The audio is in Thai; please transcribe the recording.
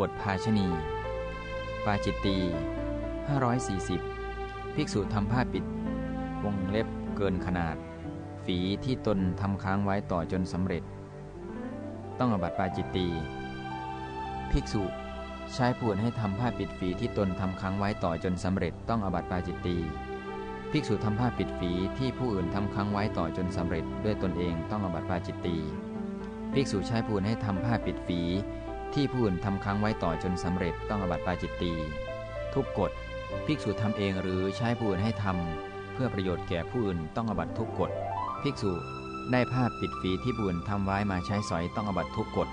บทภาชณี ปาจิตตี540 ภิกษุทำผ้าปิด วงเล็บเกินขนาด ฝีที่ตนทำค้างไว้ต่อจนสำเร็จ ต้องอบัติปาจิตตี ภิกษุใช้ผู้อื่นให้ทำผ้าปิดฝีที่ตนทำค้างไว้ต่อจนสำเร็จ ต้องอบัติปาจิตตี ภิกษุทำผ้าปิดฝีที่ผู้อื่นทำค้างไว้ต่อจนสำเร็จ ด้วยตนเองต้องอบัติปาจิตตี ภิกษุใช้ผู้อื่นให้ทำผ้าปิดฝี ที่ผู้อื่นทำค้างไว้ต่อจนสำเร็จต้องอบัติปาจิตตีทุกกฎภิกษุทำเองหรือใช้ผู้อื่นให้ทำเพื่อประโยชน์แก่ผู้อื่นต้องอบัติทุกกฎภิกษุได้ผ้าปิดฝีที่ผู้อื่นทำไว้มาใช้สอยต้องอบัติทุกกฎ